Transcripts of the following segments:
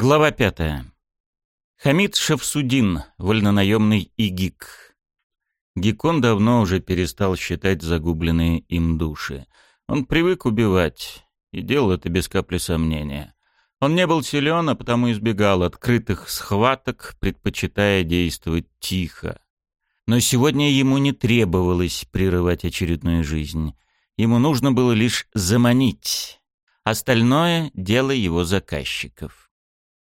Глава пятая. Хамид Шавсудин, вольнонаемный ИГИК. Гекон давно уже перестал считать загубленные им души. Он привык убивать, и делал это без капли сомнения. Он не был силен, а потому избегал открытых схваток, предпочитая действовать тихо. Но сегодня ему не требовалось прерывать очередную жизнь. Ему нужно было лишь заманить. Остальное — дело его заказчиков.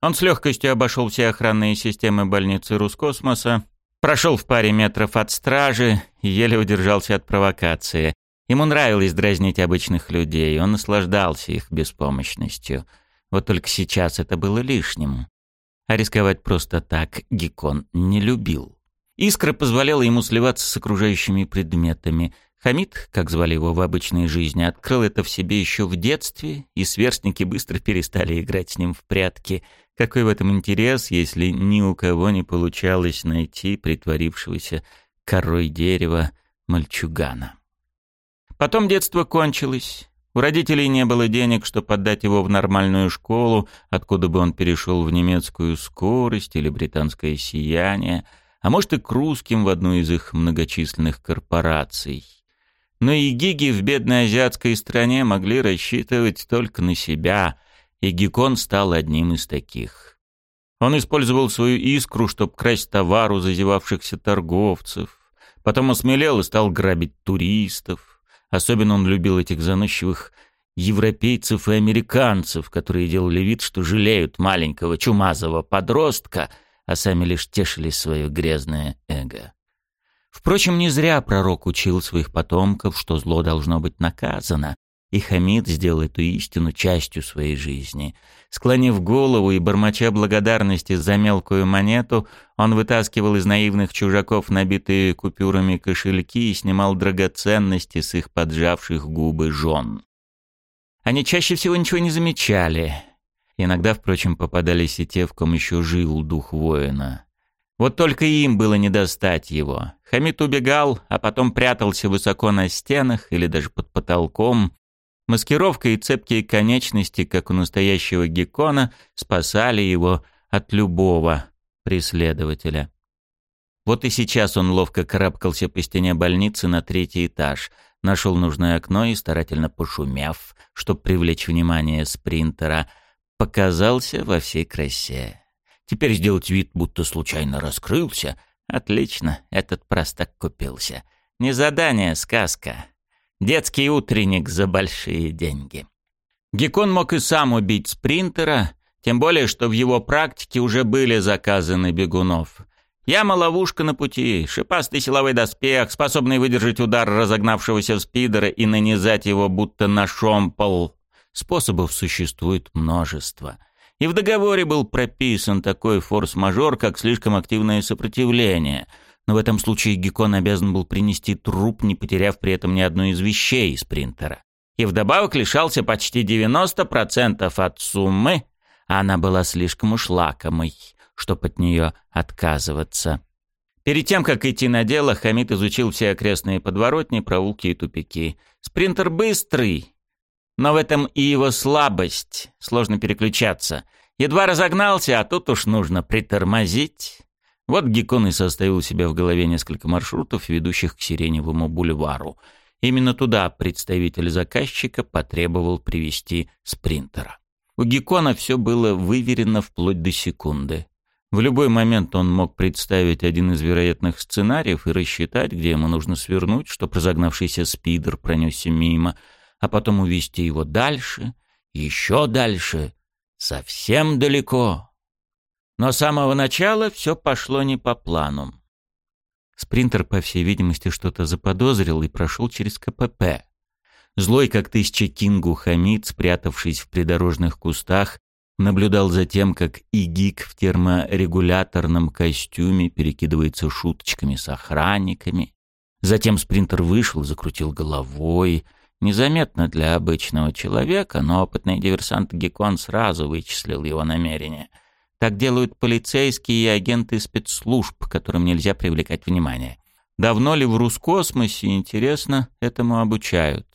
Он с легкостью обошел все охранные системы больницы Роскосмоса, прошел в паре метров от стражи и еле удержался от провокации. Ему нравилось дразнить обычных людей, он наслаждался их беспомощностью. Вот только сейчас это было лишним. А рисковать просто так Гекон не любил. Искра позволяла ему сливаться с окружающими предметами. Хамид, как звали его в обычной жизни, открыл это в себе еще в детстве, и сверстники быстро перестали играть с ним в прятки. Какой в этом интерес, если ни у кого не получалось найти притворившегося корой дерева мальчугана? Потом детство кончилось. У родителей не было денег, чтобы отдать его в нормальную школу, откуда бы он перешел в немецкую скорость или британское сияние, а может и к русским в одну из их многочисленных корпораций. Но и гиги в бедной азиатской стране могли рассчитывать только на себя, и Гекон стал одним из таких. Он использовал свою искру, чтобы красть товар у зазевавшихся торговцев, потом осмелел и стал грабить туристов, Особенно он любил этих заносчивых европейцев и американцев, которые делали вид, что жалеют маленького чумазого подростка, а сами лишь тешили свое грязное эго. Впрочем, не зря пророк учил своих потомков, что зло должно быть наказано, и Хамид сделал эту истину частью своей жизни. Склонив голову и бормоча благодарности за мелкую монету, он вытаскивал из наивных чужаков набитые купюрами кошельки и снимал драгоценности с их поджавших губы жен. Они чаще всего ничего не замечали. Иногда, впрочем, попадались и те, в ком еще жил дух воина. Вот только им было не достать его. Хамид убегал, а потом прятался высоко на стенах или даже под потолком, Маскировка и цепкие конечности, как у настоящего геккона, спасали его от любого преследователя. Вот и сейчас он ловко карабкался по стене больницы на третий этаж, нашел нужное окно и, старательно пошумев, чтобы привлечь внимание спринтера, показался во всей красе. Теперь сделать вид, будто случайно раскрылся. Отлично, этот простак купился. Не задание, сказка. Детский утренник за большие деньги. Гекон мог и сам убить спринтера, тем более, что в его практике уже были заказаны бегунов. Яма-ловушка на пути, шипастый силовой доспех, способный выдержать удар разогнавшегося спидера и нанизать его будто на шомпол. Способов существует множество. И в договоре был прописан такой форс-мажор, как слишком активное сопротивление — но в этом случае Гекон обязан был принести труп, не потеряв при этом ни одной из вещей из принтера. И вдобавок лишался почти 90% от суммы, а она была слишком уж лакомой, чтобы от нее отказываться. Перед тем, как идти на дело, Хамид изучил все окрестные подворотни, проулки и тупики. Спринтер быстрый, но в этом и его слабость. Сложно переключаться. Едва разогнался, а тут уж нужно притормозить. Вот Геккон и составил у себя в голове несколько маршрутов, ведущих к Сиреневому бульвару. Именно туда представитель заказчика потребовал привести спринтера. У Геккона все было выверено вплоть до секунды. В любой момент он мог представить один из вероятных сценариев и рассчитать, где ему нужно свернуть, чтобы разогнавшийся спидер пронесся мимо, а потом увести его дальше, еще дальше, совсем далеко. Но с самого начала все пошло не по плану. Спринтер, по всей видимости, что-то заподозрил и прошел через КПП. Злой, как тысяча Кингу Хамид, спрятавшись в придорожных кустах, наблюдал за тем, как Игик в терморегуляторном костюме перекидывается шуточками с охранниками. Затем спринтер вышел, закрутил головой. Незаметно для обычного человека, но опытный диверсант Гекон сразу вычислил его намерение — так делают полицейские и агенты спецслужб, которым нельзя привлекать внимание. Давно ли в Роскосмосе, интересно, этому обучают?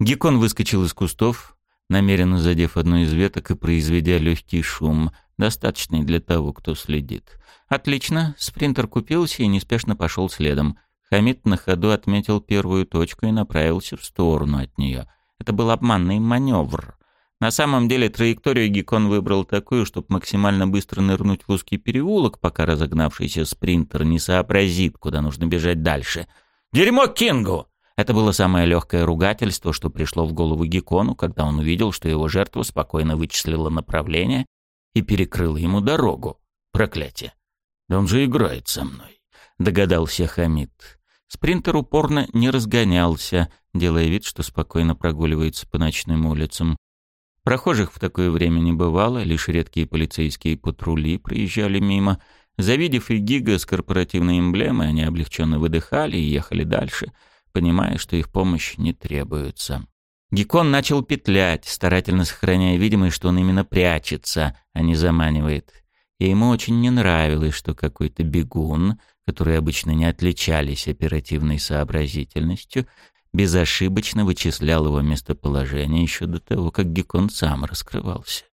Гекон выскочил из кустов, намеренно задев одну из веток и произведя легкий шум, достаточный для того, кто следит. Отлично, спринтер купился и неспешно пошел следом. Хамид на ходу отметил первую точку и направился в сторону от нее. Это был обманный маневр. На самом деле траекторию Гекон выбрал такую, чтобы максимально быстро нырнуть в узкий переулок, пока разогнавшийся спринтер не сообразит, куда нужно бежать дальше. «Дерьмо Кингу!» Это было самое легкое ругательство, что пришло в голову Гекону, когда он увидел, что его жертва спокойно вычислила направление и перекрыла ему дорогу. Проклятие! Да он же играет со мной, догадался Хамид. Спринтер упорно не разгонялся, делая вид, что спокойно прогуливается по ночным улицам. Прохожих в такое время не бывало, лишь редкие полицейские патрули проезжали мимо. Завидев и Гига с корпоративной эмблемой, они облегченно выдыхали и ехали дальше, понимая, что их помощь не требуется. Гекон начал петлять, старательно сохраняя видимость, что он именно прячется, а не заманивает. И ему очень не нравилось, что какой-то бегун, которые обычно не отличались оперативной сообразительностью, безошибочно вычислял его местоположение еще до того, как Гекон сам раскрывался.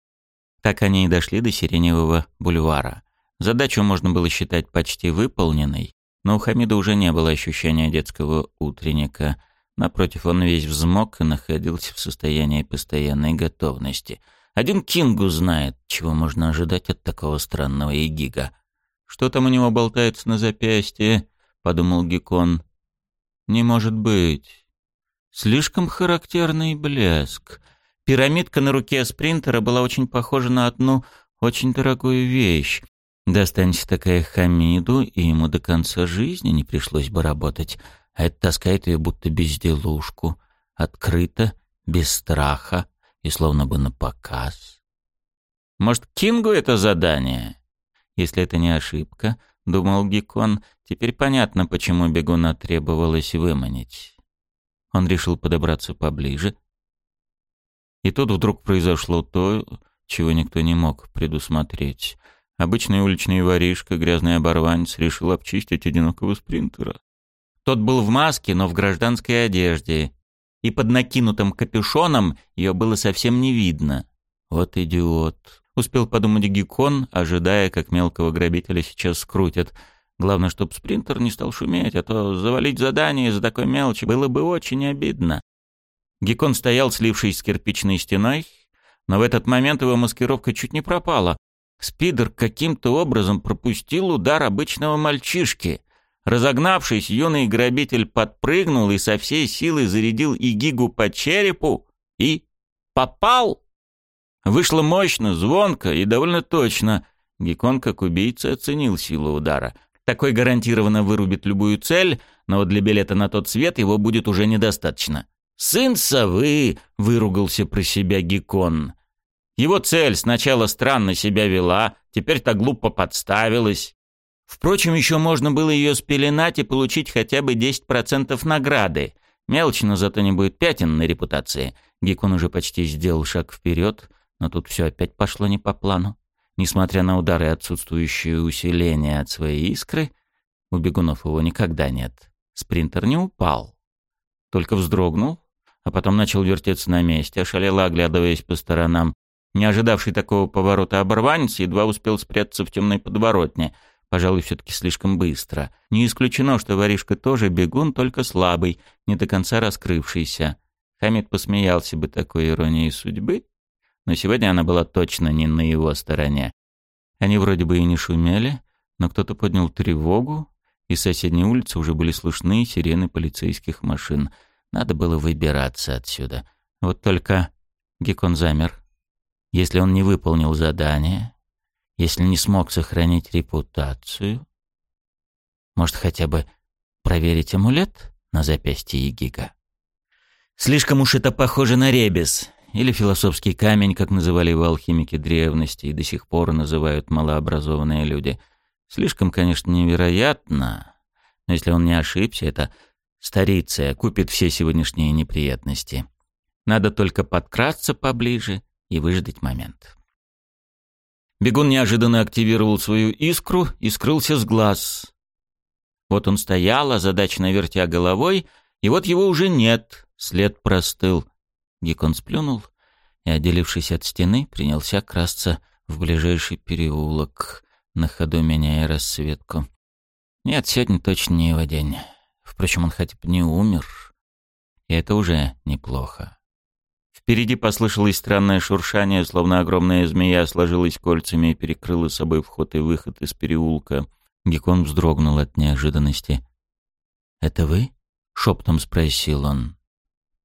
Так они и дошли до Сиреневого бульвара. Задачу можно было считать почти выполненной, но у Хамида уже не было ощущения детского утренника. Напротив, он весь взмок и находился в состоянии постоянной готовности. Один Кингу знает, чего можно ожидать от такого странного эгига. «Что там у него болтается на запястье?» — подумал Гекон. «Не может быть. Слишком характерный блеск. Пирамидка на руке спринтера была очень похожа на одну очень дорогую вещь. Достанется такая Хамиду, и ему до конца жизни не пришлось бы работать. А это таскает ее будто безделушку. Открыто, без страха и словно бы на показ. Может, Кингу это задание? Если это не ошибка, думал Гекон, теперь понятно, почему бегуна требовалось выманить. Он решил подобраться поближе. И тут вдруг произошло то, чего никто не мог предусмотреть. Обычный уличный воришка, грязный оборванец, решил обчистить одинокого спринтера. Тот был в маске, но в гражданской одежде, и под накинутым капюшоном ее было совсем не видно. Вот идиот. Успел подумать Гекон, ожидая, как мелкого грабителя сейчас скрутят — Главное, чтобы спринтер не стал шуметь, а то завалить задание из-за такой мелочи было бы очень обидно. Гекон стоял, слившись с кирпичной стеной, но в этот момент его маскировка чуть не пропала. Спидер каким-то образом пропустил удар обычного мальчишки. Разогнавшись, юный грабитель подпрыгнул и со всей силы зарядил Игигу по черепу и попал. Вышло мощно, звонко и довольно точно. Гекон, как убийца, оценил силу удара — такой гарантированно вырубит любую цель, но вот для билета на тот свет его будет уже недостаточно. «Сын совы!» — выругался про себя Гекон. Его цель сначала странно себя вела, теперь так глупо подставилась. Впрочем, еще можно было ее спеленать и получить хотя бы 10% награды. Мелочь, но зато не будет пятен на репутации. Гекон уже почти сделал шаг вперед, но тут все опять пошло не по плану. Несмотря на удары и отсутствующее усиление от своей искры, у бегунов его никогда нет. Спринтер не упал, только вздрогнул, а потом начал вертеться на месте, ошалело оглядываясь по сторонам. Не ожидавший такого поворота оборванец едва успел спрятаться в темной подворотне, пожалуй, все-таки слишком быстро. Не исключено, что воришка тоже бегун, только слабый, не до конца раскрывшийся. Хамид посмеялся бы такой иронией судьбы, но сегодня она была точно не на его стороне. Они вроде бы и не шумели, но кто-то поднял тревогу, и с соседней улицы уже были слышны сирены полицейских машин. Надо было выбираться отсюда. Вот только Гекон замер. Если он не выполнил задание, если не смог сохранить репутацию, может хотя бы проверить амулет на запястье Егига? Слишком уж это похоже на ребес или философский камень, как называли его алхимики древности и до сих пор называют малообразованные люди. Слишком, конечно, невероятно, но если он не ошибся, это стариция купит все сегодняшние неприятности. Надо только подкрасться поближе и выждать момент. Бегун неожиданно активировал свою искру и скрылся с глаз. Вот он стоял, озадаченно вертя головой, и вот его уже нет, след простыл. Гекон сплюнул и, отделившись от стены, принялся красться в ближайший переулок, на ходу меняя расцветку. Нет, сегодня точно не его день. Впрочем, он хотя бы не умер, и это уже неплохо. Впереди послышалось странное шуршание, словно огромная змея сложилась кольцами и перекрыла собой вход и выход из переулка. Гекон вздрогнул от неожиданности. «Это вы?» — шептом спросил он.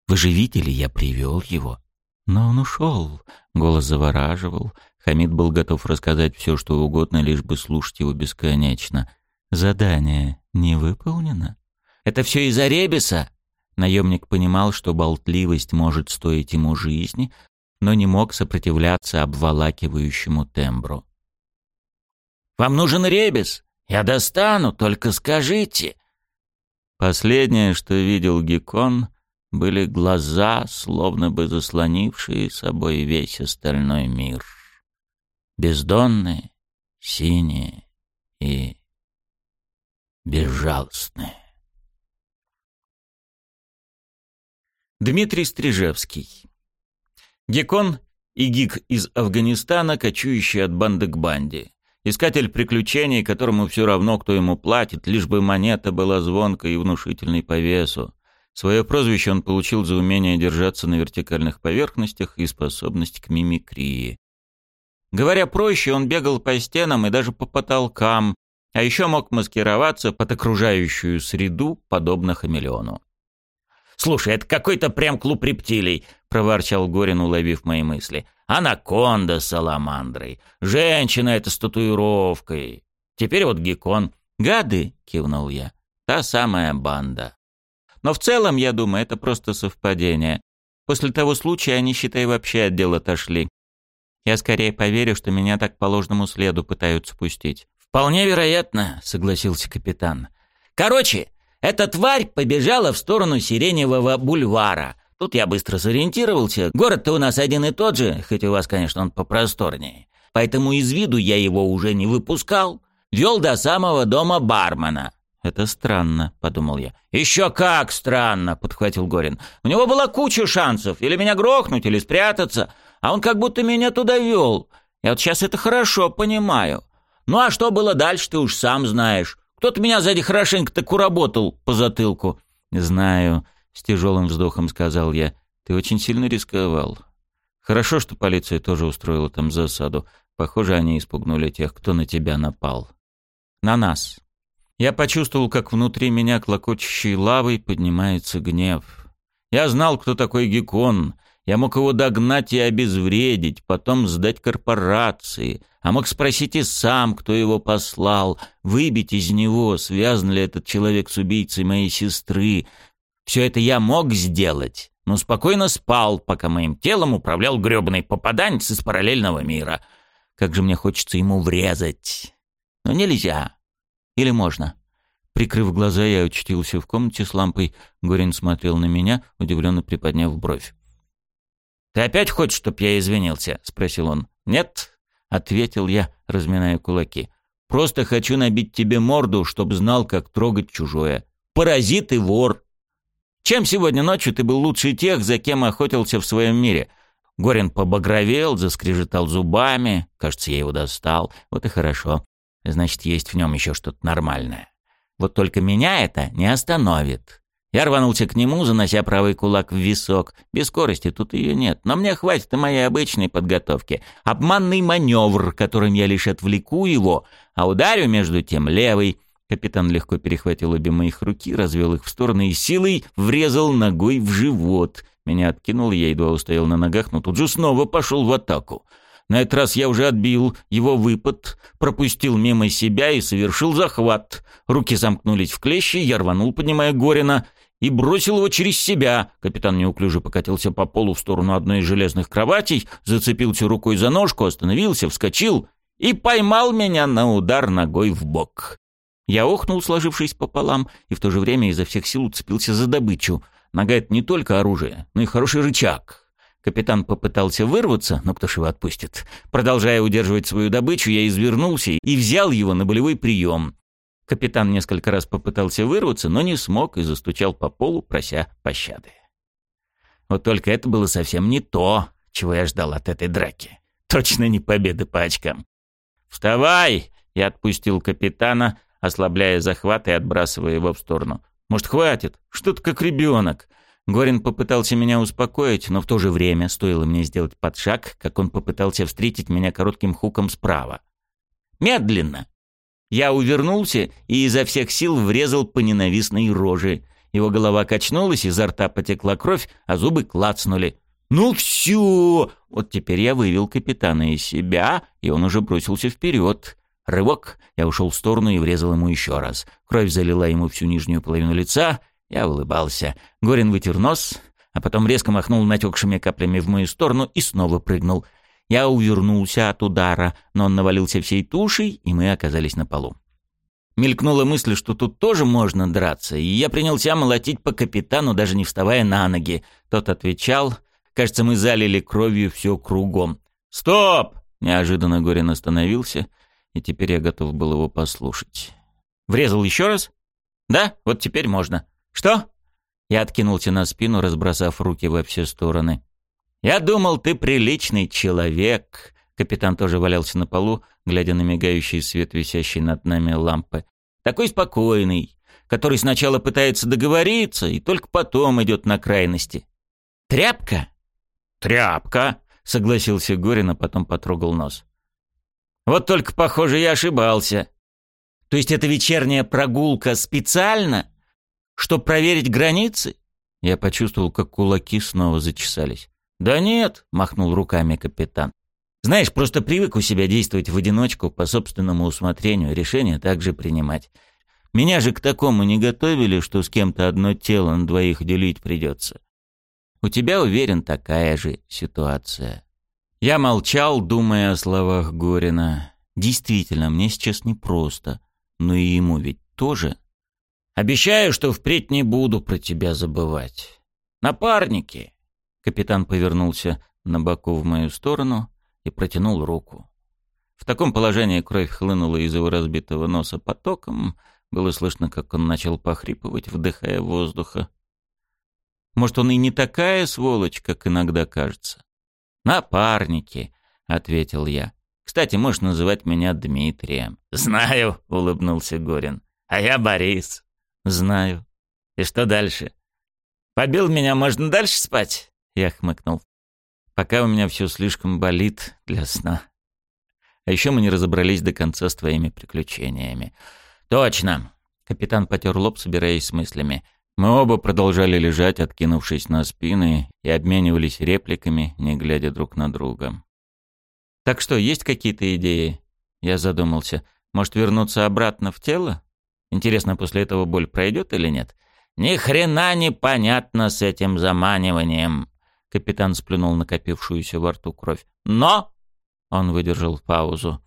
«Вы же видели, я привел его?» Но он ушел. Голос завораживал. Хамид был готов рассказать все, что угодно, лишь бы слушать его бесконечно. «Задание не выполнено?» «Это все из-за Ребиса?» Наемник понимал, что болтливость может стоить ему жизни, но не мог сопротивляться обволакивающему тембру. «Вам нужен ребес? Я достану, только скажите!» Последнее, что видел Гекон, были глаза, словно бы заслонившие собой весь остальной мир. Бездонные, синие и безжалостные. Дмитрий Стрижевский. Гекон и гик из Афганистана, кочующий от банды к банде. Искатель приключений, которому все равно, кто ему платит, лишь бы монета была звонкой и внушительной по весу. Свое прозвище он получил за умение держаться на вертикальных поверхностях и способность к мимикрии. Говоря проще, он бегал по стенам и даже по потолкам, а еще мог маскироваться под окружающую среду, подобно хамелеону. «Слушай, это какой-то прям клуб рептилий», — проворчал Горин, уловив мои мысли. «Анаконда с саламандрой. Женщина эта с татуировкой. Теперь вот геккон. Гады», — кивнул я. «Та самая банда». Но в целом, я думаю, это просто совпадение. После того случая они, считай, вообще от дела отошли. Я скорее поверю, что меня так по ложному следу пытаются пустить. «Вполне вероятно», — согласился капитан. «Короче, эта тварь побежала в сторону Сиреневого бульвара. Тут я быстро сориентировался. Город-то у нас один и тот же, хоть у вас, конечно, он попросторнее. Поэтому из виду я его уже не выпускал. Вел до самого дома бармена. «Это странно», — подумал я. «Еще как странно», — подхватил Горин. «У него была куча шансов. Или меня грохнуть, или спрятаться. А он как будто меня туда вел. Я вот сейчас это хорошо понимаю. Ну а что было дальше, ты уж сам знаешь. Кто-то меня сзади хорошенько так уработал по затылку. Знаю, с тяжелым вздохом сказал я. Ты очень сильно рисковал. Хорошо, что полиция тоже устроила там засаду. Похоже, они испугнули тех, кто на тебя напал. На нас. Я почувствовал, как внутри меня клокочущей лавой поднимается гнев. Я знал, кто такой Гекон, я мог его догнать и обезвредить, потом сдать корпорации, а мог спросить и сам, кто его послал, выбить из него, связан ли этот человек с убийцей моей сестры. Все это я мог сделать, но спокойно спал, пока моим телом управлял грёбаный попаданец из параллельного мира. Как же мне хочется ему врезать. Но нельзя. Или можно? Прикрыв глаза, я очутился в комнате с лампой. Горин смотрел на меня, удивленно приподняв бровь. «Ты опять хочешь, чтоб я извинился?» — спросил он. «Нет», — ответил я, разминая кулаки. «Просто хочу набить тебе морду, чтоб знал, как трогать чужое. Паразит и вор. Чем сегодня ночью ты был лучше тех, за кем охотился в своем мире?» Горин побагровел, заскрежетал зубами. Кажется, я его достал. Вот и хорошо. Значит, есть в нем еще что-то нормальное. Вот только меня это не остановит. Я рванулся к нему, занося правый кулак в висок. Без скорости тут ее нет, но мне хватит и моей обычной подготовки. Обманный маневр, которым я лишь отвлеку его, а ударю между тем левый. Капитан легко перехватил обе моих руки, развел их в стороны и силой врезал ногой в живот. Меня откинул, я едва устоял на ногах, но тут же снова пошел в атаку. На этот раз я уже отбил его выпад, пропустил мимо себя и совершил захват. Руки замкнулись в клещи, я рванул, поднимая Горина и бросил его через себя. Капитан неуклюже покатился по полу в сторону одной из железных кроватей, зацепился рукой за ножку, остановился, вскочил и поймал меня на удар ногой в бок. Я охнул, сложившись пополам, и в то же время изо всех сил уцепился за добычу. Нога — это не только оружие, но и хороший рычаг. Капитан попытался вырваться, но кто ж его отпустит? Продолжая удерживать свою добычу, я извернулся и взял его на болевой прием. Капитан несколько раз попытался вырваться, но не смог и застучал по полу, прося пощады. Вот только это было совсем не то, чего я ждал от этой драки. Точно не победы по очкам. «Вставай!» — я отпустил капитана, ослабляя захват и отбрасывая его в сторону. «Может, хватит? Что ты как ребенок?» Горин попытался меня успокоить, но в то же время стоило мне сделать подшаг, как он попытался встретить меня коротким хуком справа. «Медленно!» Я увернулся и изо всех сил врезал по ненавистной роже. Его голова качнулась, изо рта потекла кровь, а зубы клацнули. «Ну все!» Вот теперь я вывел капитана из себя, и он уже бросился вперед. Рывок, я ушел в сторону и врезал ему еще раз. Кровь залила ему всю нижнюю половину лица. Я улыбался. Горин вытер нос, а потом резко махнул натекшими каплями в мою сторону и снова прыгнул. Я увернулся от удара, но он навалился всей тушей, и мы оказались на полу. Мелькнула мысль, что тут тоже можно драться, и я принялся молотить по капитану, даже не вставая на ноги. Тот отвечал. Кажется, мы залили кровью все кругом. «Стоп!» — неожиданно Горин остановился, и теперь я готов был его послушать. «Врезал еще раз?» «Да, вот теперь можно». «Что?» Я откинулся на спину, разбросав руки во все стороны. «Я думал, ты приличный человек». Капитан тоже валялся на полу, глядя на мигающий свет, висящий над нами лампы. «Такой спокойный, который сначала пытается договориться и только потом идет на крайности. Тряпка?» «Тряпка», — согласился Горин, а потом потрогал нос. «Вот только, похоже, я ошибался. То есть эта вечерняя прогулка специально, чтобы проверить границы?» Я почувствовал, как кулаки снова зачесались. «Да нет», — махнул руками капитан. «Знаешь, просто привык у себя действовать в одиночку, по собственному усмотрению, решения также принимать. Меня же к такому не готовили, что с кем-то одно тело на двоих делить придется. У тебя, уверен, такая же ситуация». Я молчал, думая о словах Горина. Действительно, мне сейчас непросто, но и ему ведь тоже. Обещаю, что впредь не буду про тебя забывать. Напарники. Капитан повернулся на боку в мою сторону и протянул руку. В таком положении кровь хлынула из его разбитого носа потоком. Было слышно, как он начал похрипывать, вдыхая воздуха. Может, он и не такая сволочь, как иногда кажется. «Напарники», — ответил я. «Кстати, можешь называть меня Дмитрием». «Знаю», — улыбнулся Горин. «А я Борис». «Знаю. И что дальше?» «Побил меня, можно дальше спать?» Я хмыкнул. Пока у меня все слишком болит для сна. А еще мы не разобрались до конца с твоими приключениями. Точно. Капитан потер лоб, собираясь с мыслями. Мы оба продолжали лежать, откинувшись на спины, и обменивались репликами, не глядя друг на друга. «Так что, есть какие-то идеи?» Я задумался. «Может, вернуться обратно в тело? Интересно, после этого боль пройдет или нет?» «Ни хрена не понятно с этим заманиванием», Капитан сплюнул накопившуюся во рту кровь. «Но!» — он выдержал паузу.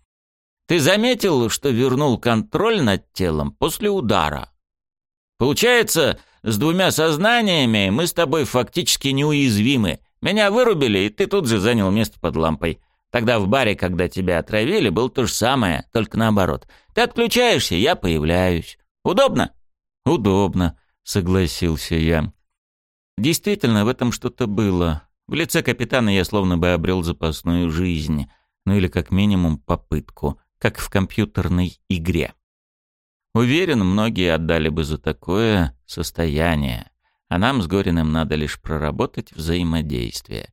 «Ты заметил, что вернул контроль над телом после удара? Получается, с двумя сознаниями мы с тобой фактически неуязвимы. Меня вырубили, и ты тут же занял место под лампой. Тогда в баре, когда тебя отравили, было то же самое, только наоборот. Ты отключаешься, я появляюсь. Удобно?» «Удобно», — согласился я. Действительно, в этом что-то было. В лице капитана я словно бы обрел запасную жизнь, ну или как минимум попытку, как в компьютерной игре. Уверен, многие отдали бы за такое состояние, а нам с Гориным надо лишь проработать взаимодействие.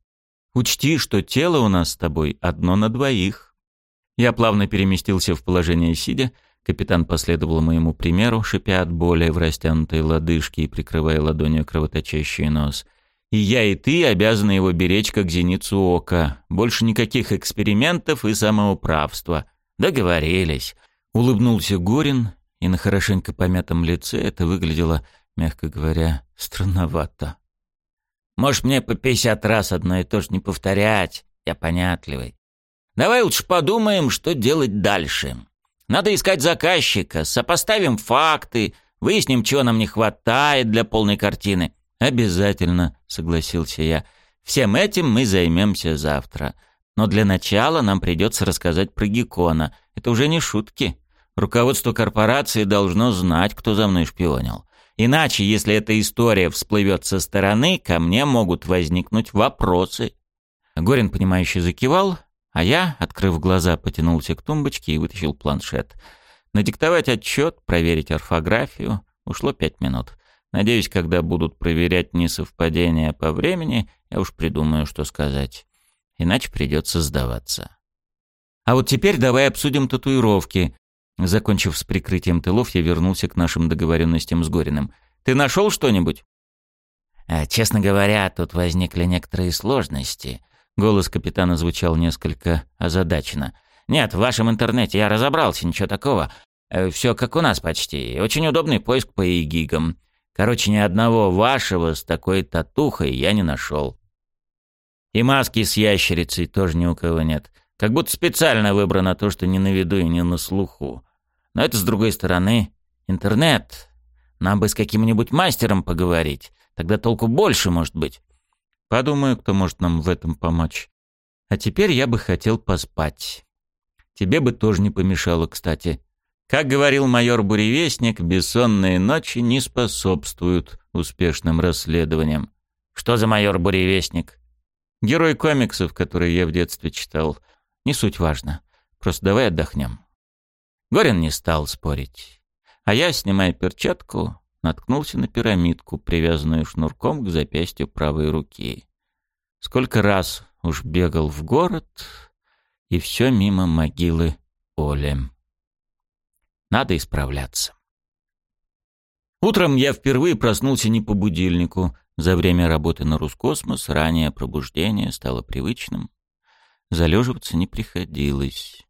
Учти, что тело у нас с тобой одно на двоих. Я плавно переместился в положение сидя, Капитан последовал моему примеру, шипя от боли в растянутой лодыжке и прикрывая ладонью кровоточащий нос. «И я, и ты обязаны его беречь, как зеницу ока. Больше никаких экспериментов и самоуправства. Договорились». Улыбнулся Горин, и на хорошенько помятом лице это выглядело, мягко говоря, странновато. «Может, мне по пятьдесят раз одно и то же не повторять? Я понятливый. Давай лучше подумаем, что делать дальше». Надо искать заказчика, сопоставим факты, выясним, чего нам не хватает для полной картины. Обязательно, согласился я. Всем этим мы займемся завтра. Но для начала нам придется рассказать про Геккона. Это уже не шутки. Руководство корпорации должно знать, кто за мной шпионил. Иначе, если эта история всплывет со стороны, ко мне могут возникнуть вопросы. Горин, понимающе закивал, а я, открыв глаза, потянулся к тумбочке и вытащил планшет. Надиктовать отчет, проверить орфографию. Ушло пять минут. Надеюсь, когда будут проверять несовпадения по времени, я уж придумаю, что сказать. Иначе придется сдаваться. А вот теперь давай обсудим татуировки. Закончив с прикрытием тылов, я вернулся к нашим договоренностям с Гориным. Ты нашел что-нибудь? А, честно говоря, тут возникли некоторые сложности. Голос капитана звучал несколько озадаченно. Нет, в вашем интернете я разобрался, ничего такого. Э, Все как у нас почти. Очень удобный поиск по эгигам. Короче, ни одного вашего с такой татухой я не нашел. И маски с ящерицей тоже ни у кого нет. Как будто специально выбрано то, что не на виду и не на слуху. Но это, с другой стороны, интернет. Нам бы с каким-нибудь мастером поговорить. Тогда толку больше, может быть. Подумаю, кто может нам в этом помочь. А теперь я бы хотел поспать. Тебе бы тоже не помешало, кстати. Как говорил майор Буревестник, бессонные ночи не способствуют успешным расследованиям. Что за майор Буревестник? Герой комиксов, которые я в детстве читал. Не суть важно. Просто давай отдохнем. Горин не стал спорить. А я, снимая перчатку, наткнулся на пирамидку, привязанную шнурком к запястью правой руки. Сколько раз уж бегал в город, и все мимо могилы Оли. Надо исправляться. Утром я впервые проснулся не по будильнику. За время работы на Рускосмос ранее пробуждение стало привычным. Залеживаться не приходилось.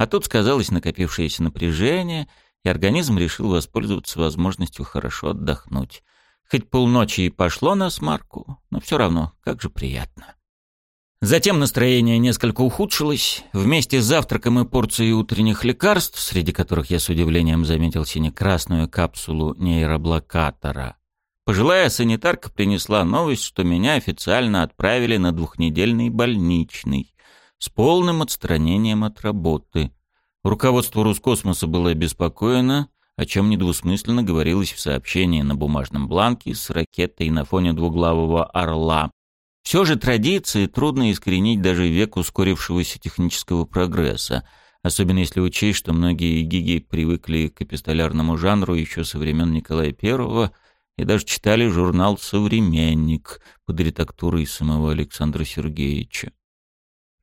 А тут сказалось накопившееся напряжение, и организм решил воспользоваться возможностью хорошо отдохнуть. Хоть полночи и пошло на смарку, но все равно, как же приятно. Затем настроение несколько ухудшилось. Вместе с завтраком и порцией утренних лекарств, среди которых я с удивлением заметил сине-красную капсулу нейроблокатора, пожилая санитарка принесла новость, что меня официально отправили на двухнедельный больничный с полным отстранением от работы. Руководство Роскосмоса было обеспокоено, о чем недвусмысленно говорилось в сообщении на бумажном бланке с ракетой на фоне двуглавого орла, все же традиции трудно искоренить даже век ускорившегося технического прогресса, особенно если учесть, что многие гиги привыкли к эпистолярному жанру еще со времен Николая I и даже читали журнал «Современник» под редактурой самого Александра Сергеевича.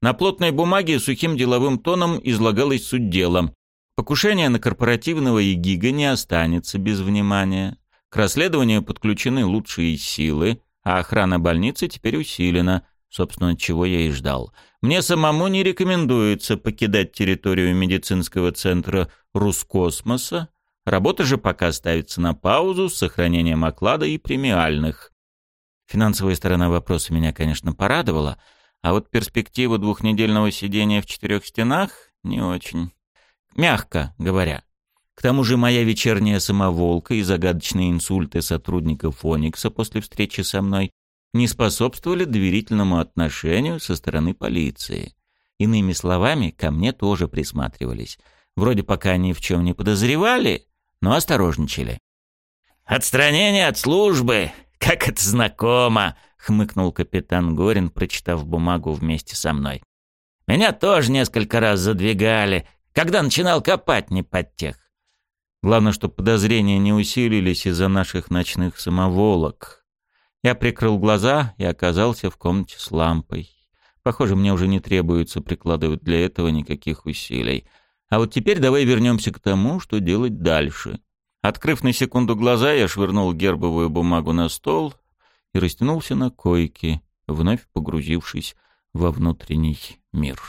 На плотной бумаге сухим деловым тоном излагалась суть дела. Покушение на корпоративного егига не останется без внимания. К расследованию подключены лучшие силы – а охрана больницы теперь усилена, собственно, чего я и ждал. Мне самому не рекомендуется покидать территорию медицинского центра Рускосмоса, работа же пока ставится на паузу с сохранением оклада и премиальных. Финансовая сторона вопроса меня, конечно, порадовала, а вот перспектива двухнедельного сидения в четырех стенах не очень. Мягко говоря. К тому же моя вечерняя самоволка и загадочные инсульты сотрудников Фоникса после встречи со мной не способствовали доверительному отношению со стороны полиции. Иными словами, ко мне тоже присматривались. Вроде пока ни в чем не подозревали, но осторожничали. «Отстранение от службы! Как это знакомо!» — хмыкнул капитан Горин, прочитав бумагу вместе со мной. «Меня тоже несколько раз задвигали, когда начинал копать не под тех. Главное, чтобы подозрения не усилились из-за наших ночных самоволок. Я прикрыл глаза и оказался в комнате с лампой. Похоже, мне уже не требуется прикладывать для этого никаких усилий. А вот теперь давай вернемся к тому, что делать дальше. Открыв на секунду глаза, я швырнул гербовую бумагу на стол и растянулся на койке, вновь погрузившись во внутренний мир.